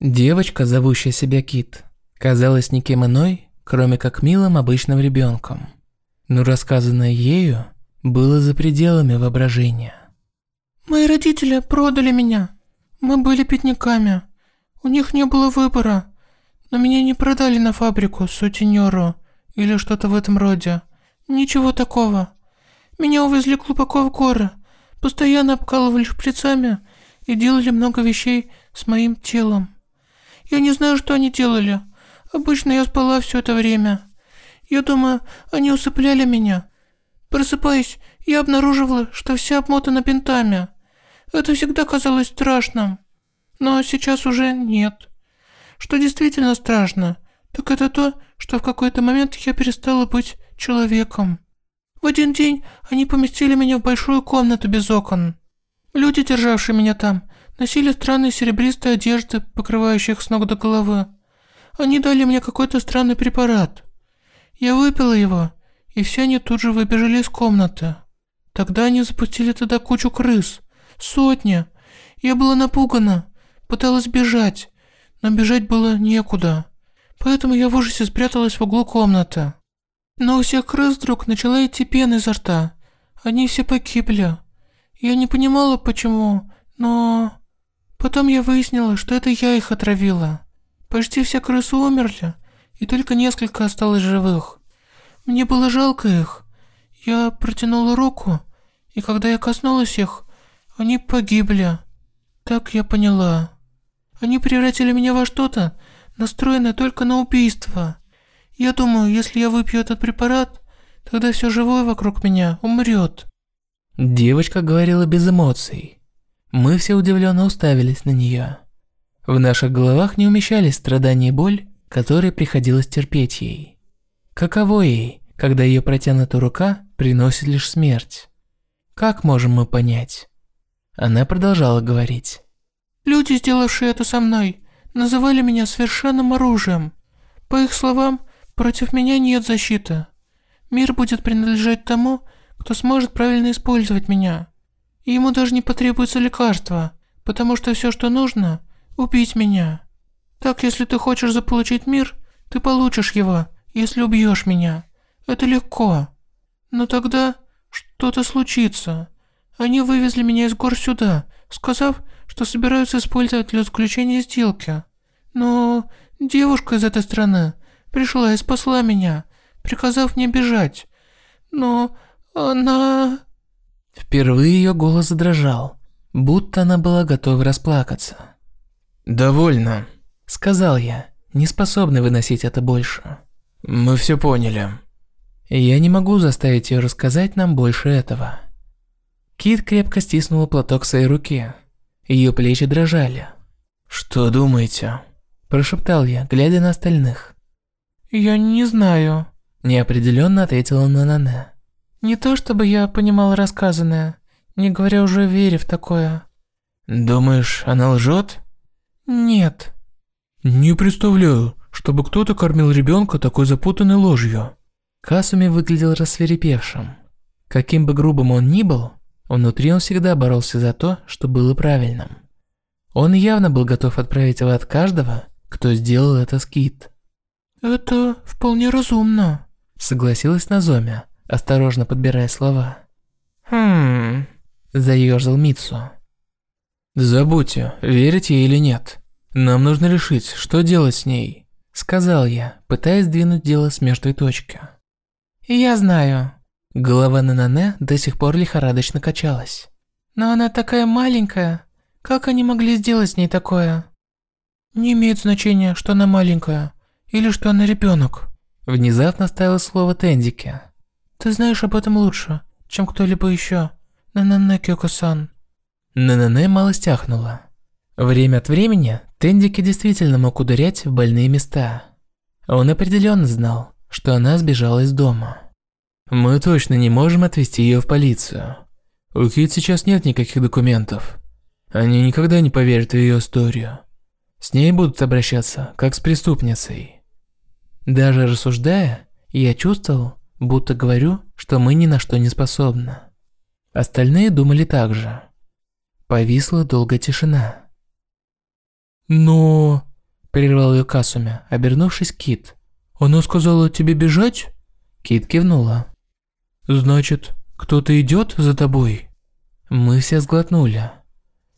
Девочка, зовущая себя Кит, казалась никем иной, кроме как милым обычным ребенком. Но рассказанное ею было за пределами воображения. «Мои родители продали меня. Мы были пятниками. У них не было выбора. Но меня не продали на фабрику сутенеру или что-то в этом роде. Ничего такого. Меня увезли глубоко в горы, постоянно обкалывали шприцами и делали много вещей с моим телом. Я не знаю, что они делали. Обычно я спала все это время. Я думаю, они усыпляли меня. Просыпаясь, я обнаруживала, что вся обмотана бинтами. Это всегда казалось страшным. Но сейчас уже нет. Что действительно страшно, так это то, что в какой-то момент я перестала быть человеком. В один день они поместили меня в большую комнату без окон. Люди, державшие меня там, носили странные серебристые одежды, покрывающие их с ног до головы. Они дали мне какой-то странный препарат. Я выпила его, и все они тут же выбежали из комнаты. Тогда они запустили туда кучу крыс. Сотни. Я была напугана, пыталась бежать, но бежать было некуда. Поэтому я в ужасе спряталась в углу комнаты. Но у всех крыс вдруг начала идти пена изо рта. Они все погибли. Я не понимала, почему, но... Потом я выяснила, что это я их отравила. Почти все крысы умерли, и только несколько осталось живых. Мне было жалко их. Я протянула руку, и когда я коснулась их, они погибли. Так я поняла. Они превратили меня во что-то, настроенное только на убийство. Я думаю, если я выпью этот препарат, тогда все живое вокруг меня умрет. Девочка говорила без эмоций. Мы все удивленно уставились на нее. В наших головах не умещались страдания и боль, которые приходилось терпеть ей. Каково ей, когда ее протянутая рука приносит лишь смерть? Как можем мы понять? Она продолжала говорить. Люди, сделавшие это со мной, называли меня совершенным оружием. По их словам, против меня нет защиты. Мир будет принадлежать тому, кто сможет правильно использовать меня. И ему даже не потребуется лекарства, потому что все, что нужно, убить меня. Так, если ты хочешь заполучить мир, ты получишь его, если убьешь меня. Это легко. Но тогда что-то случится. Они вывезли меня из гор сюда, сказав, что собираются использовать для заключения сделки. Но девушка из этой страны пришла и спасла меня, приказав мне бежать. Но она... Впервые ее голос задрожал, будто она была готова расплакаться. «Довольно», – сказал я, не способный выносить это больше. «Мы все поняли». Я не могу заставить ее рассказать нам больше этого. Кит крепко стиснула платок в своей руке. Ее плечи дрожали. «Что думаете?» – прошептал я, глядя на остальных. «Я не знаю», – неопределенно ответила Нанане. «Не то чтобы я понимала рассказанное, не говоря уже о вере в такое». «Думаешь, она лжет?» «Нет». «Не представляю, чтобы кто-то кормил ребенка такой запутанной ложью». Касуми выглядел рассверепевшим. Каким бы грубым он ни был, внутри он всегда боролся за то, что было правильным. Он явно был готов отправить в ад каждого, кто сделал это скит. «Это вполне разумно», – согласилась Назоми, осторожно подбирая слова. «Хм...» – заёрзал Митсу. «Забудьте, верить ей или нет. Нам нужно решить, что делать с ней», – сказал я, пытаясь двинуть дело с мертвой точки. «Я знаю». Голова Нанане до сих пор лихорадочно качалась. «Но она такая маленькая. Как они могли сделать с ней такое?» «Не имеет значения, что она маленькая. Или что она ребенок. Внезапно ставил слово Тендике. «Ты знаешь об этом лучше, чем кто-либо еще. Нанане Кёко-сан». Нанане мало стяхнула. Время от времени Тендики действительно мог ударять в больные места. Он определенно знал, что она сбежала из дома. Мы точно не можем отвезти ее в полицию. У Кит сейчас нет никаких документов. Они никогда не поверят в ее историю. С ней будут обращаться, как с преступницей. Даже рассуждая, я чувствовал, будто говорю, что мы ни на что не способны. Остальные думали так же. Повисла долгая тишина. Но... Прервал ее Касуми, обернувшись Кит. Она сказала тебе бежать? Кит кивнула. Значит, кто-то идет за тобой? Мы все сглотнули.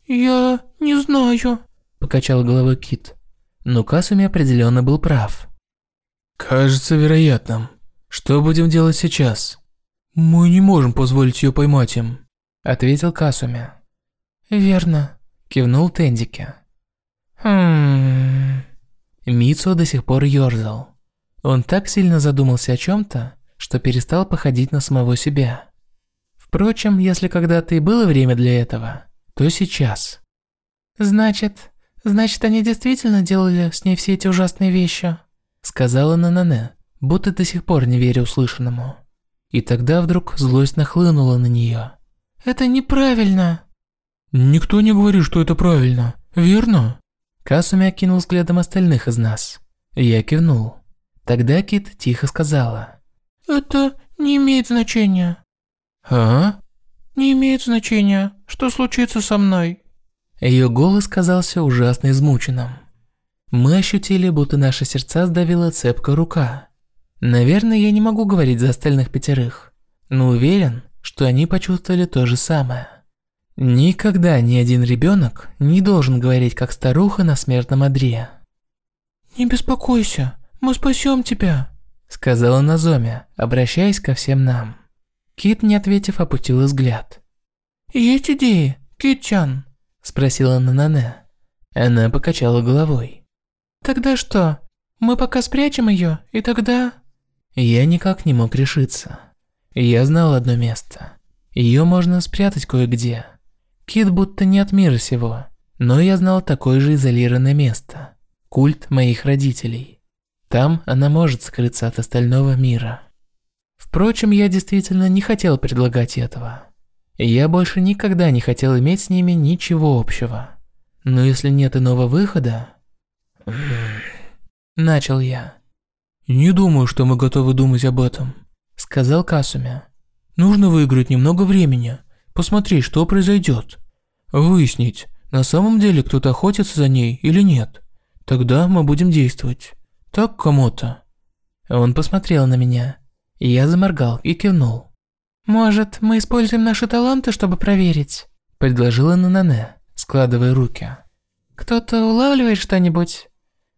Я не знаю. Покачал головой Кит. Но Касуми определенно был прав. Кажется вероятным. Что будем делать сейчас? Мы не можем позволить ее поймать им. Ответил Касуми. Верно. Кивнул Тендике. Хм... Мицу до сих пор ёрзал. Он так сильно задумался о чем-то, что перестал походить на самого себя. Впрочем, если когда-то и было время для этого, то сейчас. «Значит, значит, они действительно делали с ней все эти ужасные вещи?» Сказала Нанане, будто до сих пор не веря услышанному. И тогда вдруг злость нахлынула на нее. «Это неправильно!» «Никто не говорит, что это правильно, верно?» Касуми окинул взглядом остальных из нас. Я кивнул. Тогда Кит тихо сказала. «Это не имеет значения». «А?» «Не имеет значения, что случится со мной». Ее голос казался ужасно измученным. Мы ощутили, будто наши сердца сдавила цепкая рука. Наверное, я не могу говорить за остальных пятерых, но уверен, что они почувствовали то же самое. Никогда ни один ребенок не должен говорить как старуха на смертном одре. «Не беспокойся, мы спасем тебя», – сказала Назоми, обращаясь ко всем нам. Кит, не ответив, опустил взгляд. «Есть идеи, Кит-чан?» – спросила Нанане. Она покачала головой. «Тогда что? Мы пока спрячем ее, и тогда...» Я никак не мог решиться. Я знал одно место. Ее можно спрятать кое-где. Кит будто не от мира сего, но я знал такое же изолированное место. Культ моих родителей. Там она может скрыться от остального мира. Впрочем, я действительно не хотел предлагать этого. Я больше никогда не хотел иметь с ними ничего общего. Но если нет иного выхода... Начал я. «Не думаю, что мы готовы думать об этом», – сказал Касуми. «Нужно выиграть немного времени, посмотреть, что произойдет. Выяснить, на самом деле кто-то охотится за ней или нет. Тогда мы будем действовать. Так, кому-то». Он посмотрел на меня. Я заморгал и кивнул. «Может, мы используем наши таланты, чтобы проверить?» – предложила Нанане, складывая руки. «Кто-то улавливает что-нибудь?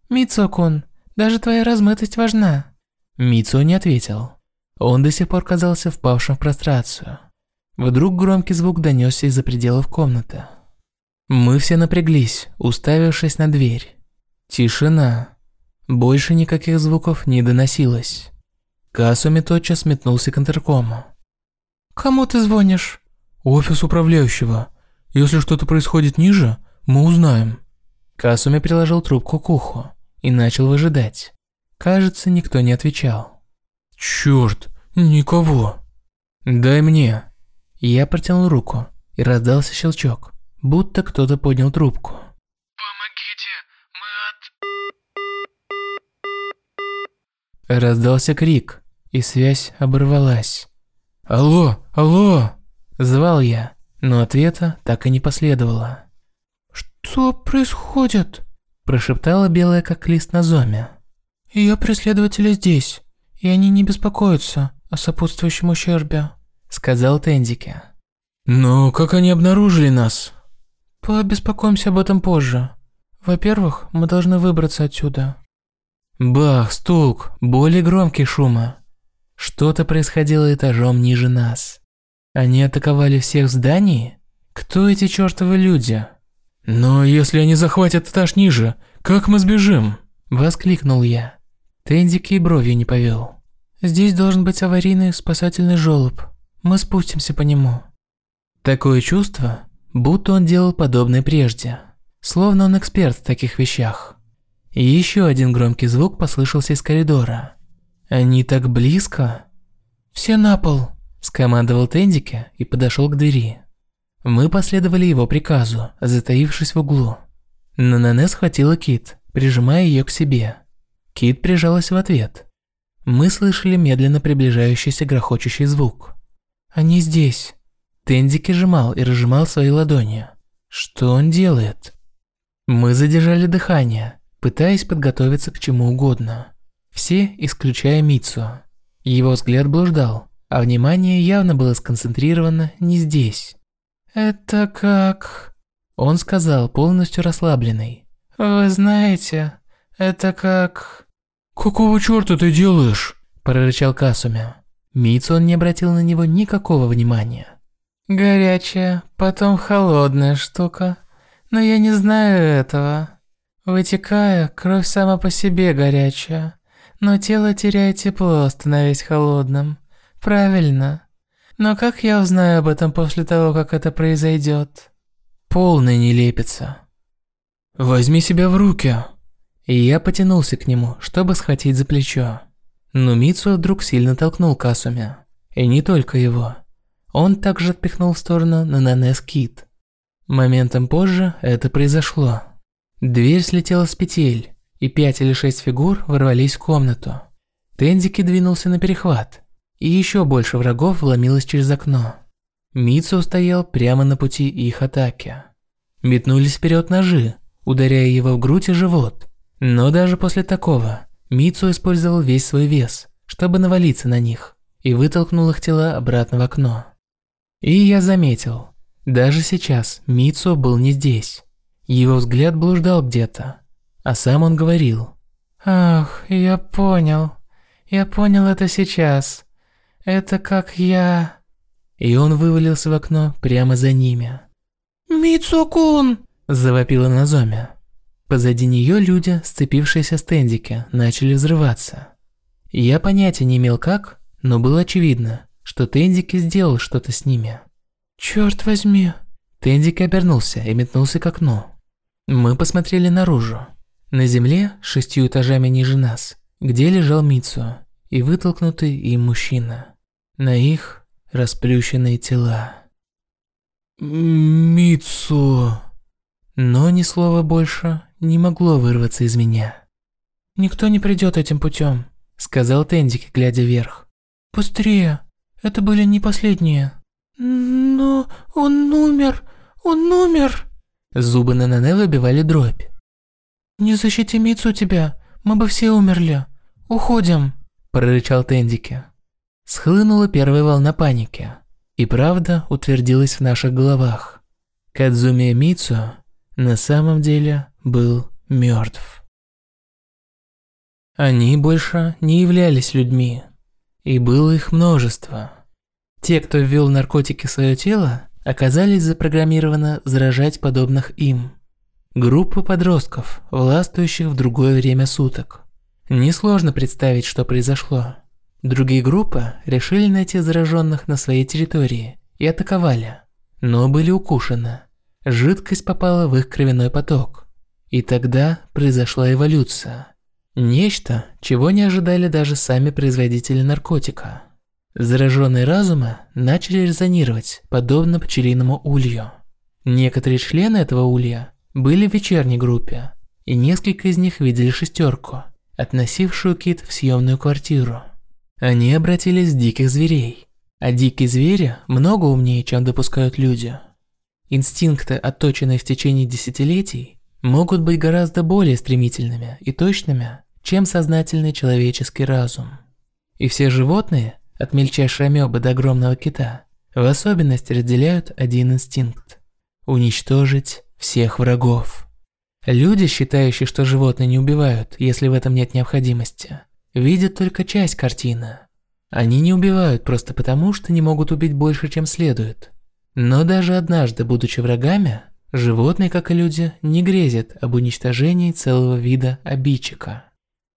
Мицо-кун, даже твоя размытость важна». Мицо не ответил. Он до сих пор казался впавшим в прострацию. Вдруг громкий звук донесся из-за пределов комнаты. Мы все напряглись, уставившись на дверь. Тишина. Больше никаких звуков не доносилось. Касуми тотчас метнулся к интеркому. «Кому ты звонишь?» «Офис управляющего. Если что-то происходит ниже, мы узнаем». Касуми приложил трубку к уху и начал выжидать. Кажется, никто не отвечал. «Чёрт, никого». «Дай мне». Я протянул руку, и раздался щелчок, будто кто-то поднял трубку. «Помогите, мы от...» Раздался крик, и связь оборвалась. «Алло, алло!» Звал я, но ответа так и не последовало. «Что происходит?» Прошептала белая как лист на зоме. «Ее преследователи здесь, и они не беспокоятся о сопутствующем ущербе», сказал Тендике. «Но как они обнаружили нас?» «Побеспокоимся об этом позже. Во-первых, мы должны выбраться отсюда». Бах, стук, более громкий шума. Что-то происходило этажом ниже нас. Они атаковали всех в здании? Кто эти чертовы люди? «Но если они захватят этаж ниже, как мы сбежим?» Воскликнул я. Тендик и бровью не повел. «Здесь должен быть аварийный спасательный желоб. Мы спустимся по нему». Такое чувство, будто он делал подобное прежде. Словно он эксперт в таких вещах. И еще один громкий звук послышался из коридора. Они так близко. «Все на пол», – скомандовал Тендике и подошел к двери. Мы последовали его приказу, затаившись в углу. Нанане схватила Кит, прижимая ее к себе. Кит прижалась в ответ. Мы слышали медленно приближающийся грохочущий звук. «Они здесь». Тендики сжимал и разжимал свои ладони. Что он делает? Мы задержали дыхание, пытаясь подготовиться к чему угодно. Все, исключая Мицу. Его взгляд блуждал, а внимание явно было сконцентрировано не здесь. «Это как...» Он сказал, полностью расслабленный. «Вы знаете, это как...» «Какого черта ты делаешь?» – прорычал Касуми. Митсон не обратил на него никакого внимания. «Горячая, потом холодная штука. Но я не знаю этого. Вытекая, кровь сама по себе горячая, но тело теряет тепло, становясь холодным. Правильно. Но как я узнаю об этом после того, как это произойдет? Полная нелепица. Возьми себя в руки. И я потянулся к нему, чтобы схватить за плечо. Но Мицу вдруг сильно толкнул Касуми. И не только его. Он также отпихнул в сторону Нананес Кит. Моментом позже это произошло. Дверь слетела с петель, и пять или шесть фигур ворвались в комнату. Тендики двинулся на перехват, и еще больше врагов вломилось через окно. Мицу стоял прямо на пути их атаки. Метнулись вперед ножи, ударяя его в грудь и живот. Но даже после такого Мицу использовал весь свой вес, чтобы навалиться на них, и вытолкнул их тела обратно в окно. И я заметил, даже сейчас Мицу был не здесь. Его взгляд блуждал где-то, а сам он говорил. «Ах, я понял. Я понял это сейчас. Это как я...» И он вывалился в окно прямо за ними. «Мицукун!» – завопила Назоми. Позади нее люди, сцепившиеся стендики, начали взрываться. Я понятия не имел как, но было очевидно, что Тендики сделал что-то с ними. «Черт возьми!» Тендик обернулся и метнулся к окну. Мы посмотрели наружу. На земле, шестью этажами ниже нас, где лежал Мицу и вытолкнутый им мужчина. На их расплющенные тела. Мицу. Но ни слова больше не могло вырваться из меня. «Никто не придет этим путем», — сказал Тендик, глядя вверх. «Быстрее! Это были не последние». «Но он умер! Он умер!» Зубы Нанане выбивали дробь. «Не защити Мицу тебя, мы бы все умерли. Уходим!» Прорычал Тендики. Схлынула первая волна паники. И правда утвердилась в наших головах. Кадзуми Мицу на самом деле был мертв. Они больше не являлись людьми. И было их множество. Те, кто ввел наркотики в свое тело, оказались запрограммированы заражать подобных им. Группа подростков, властвующих в другое время суток. Несложно представить, что произошло. Другие группы решили найти зараженных на своей территории и атаковали, но были укушены. Жидкость попала в их кровяной поток. И тогда произошла эволюция. Нечто, чего не ожидали даже сами производители наркотика. Зараженные разумы начали резонировать, подобно пчелиному улью. Некоторые члены этого улья были в вечерней группе, и несколько из них видели шестерку, относившую Кит в съемную квартиру. Они обратились в диких зверей, а дикие звери много умнее, чем допускают люди. Инстинкты, отточенные в течение десятилетий, могут быть гораздо более стремительными и точными, чем сознательный человеческий разум. И все животные – от мельчайшей амебы до огромного кита, в особенности разделяют один инстинкт – уничтожить всех врагов. Люди, считающие, что животные не убивают, если в этом нет необходимости, видят только часть картины. Они не убивают просто потому, что не могут убить больше, чем следует. Но даже однажды, будучи врагами, животные, как и люди, не грезят об уничтожении целого вида обидчика.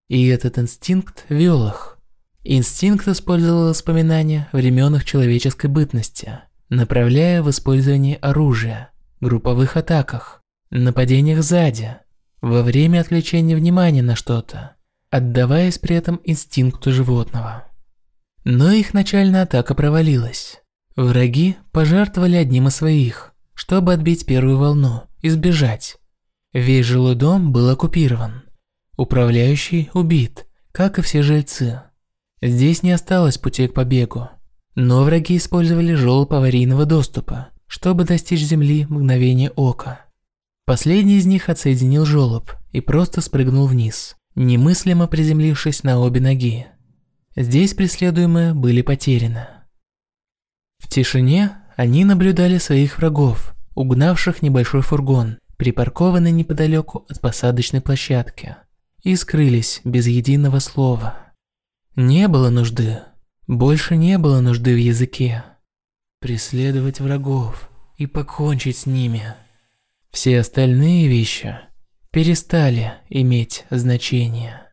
И этот инстинкт вел их. Инстинкт использовал воспоминания времен их человеческой бытности, направляя в использование оружия, групповых атаках, нападениях сзади, во время отвлечения внимания на что-то, отдаваясь при этом инстинкту животного. Но их начальная атака провалилась. Враги пожертвовали одним из своих, чтобы отбить первую волну и сбежать. Весь жилой дом был оккупирован. Управляющий убит, как и все жильцы. Здесь не осталось путей к побегу. Но враги использовали желоб аварийного доступа, чтобы достичь земли мгновение ока. Последний из них отсоединил желоб и просто спрыгнул вниз, немыслимо приземлившись на обе ноги. Здесь преследуемые были потеряны. В тишине они наблюдали своих врагов, угнавших небольшой фургон, припаркованный неподалеку от посадочной площадки, и скрылись без единого слова. Не было нужды, больше не было нужды в языке. Преследовать врагов и покончить с ними. Все остальные вещи перестали иметь значение.